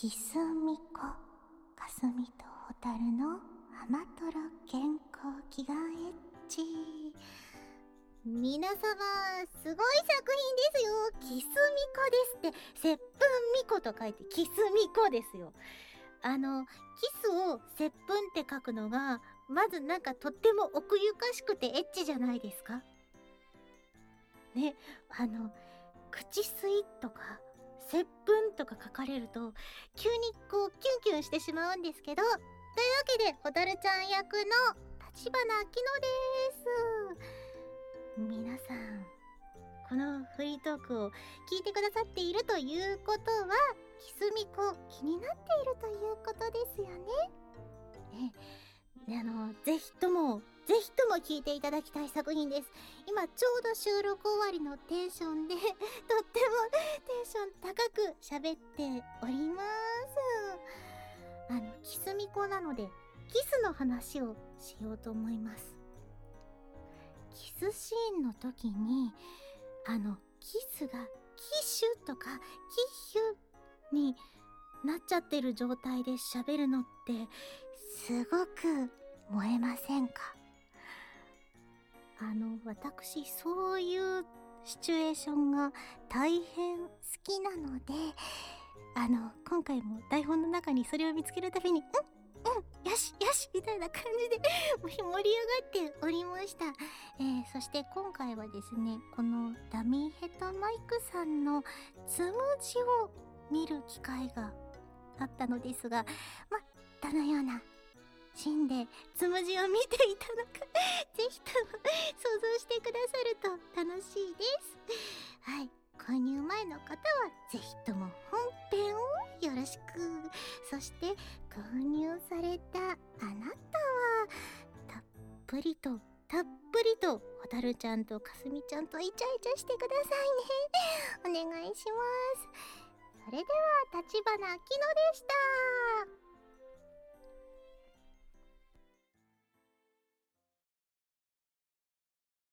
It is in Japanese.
キスミコかすみとホタルの甘トロ健康祈願エッチ皆様すごい作品ですよ。キスミコですって。接吻ミコと書いてキスミコですよ。あのキスを接吻って書くのがまずなんかとっても奥ゆかしくてエッチじゃないですか？ねあの口吸いとか接吻とか書かれると急にこうキュンキュンしてしまうんですけどというわけでホタルちゃん役の立花明乃です。皆さんこのフリートークを聞いてくださっているということはキスミコ気になっているということですよね。ねあのぜひともぜひとも聴いていただきたい作品です。今ちょうど収録終わりのテンションで とってもテンション高く喋っております。あのキスミコなのでキスの話をしようと思います。キスシーンの時にあのキスがキッシュとかキッヒュになっちゃってる状態で喋るのってすごく燃えませんか？私そういうシチュエーションが大変好きなのであの今回も台本の中にそれを見つけるたびに「うんうんよしよし」みたいな感じで 盛り上がっておりました、えー、そして今回はですねこのダミーヘッドマイクさんのつむじを見る機会があったのですがまどのようなシーンでつむじを見ていたのか ぜひとも想像してくださると楽しいです。はい購入前の方はぜひとも本編をよろしくそして購入されたあなたはたっぷりとたっぷりとホタルちゃんとかすみちゃんとイチャイチャしてくださいね。お願いします。それでは立花明乃でした。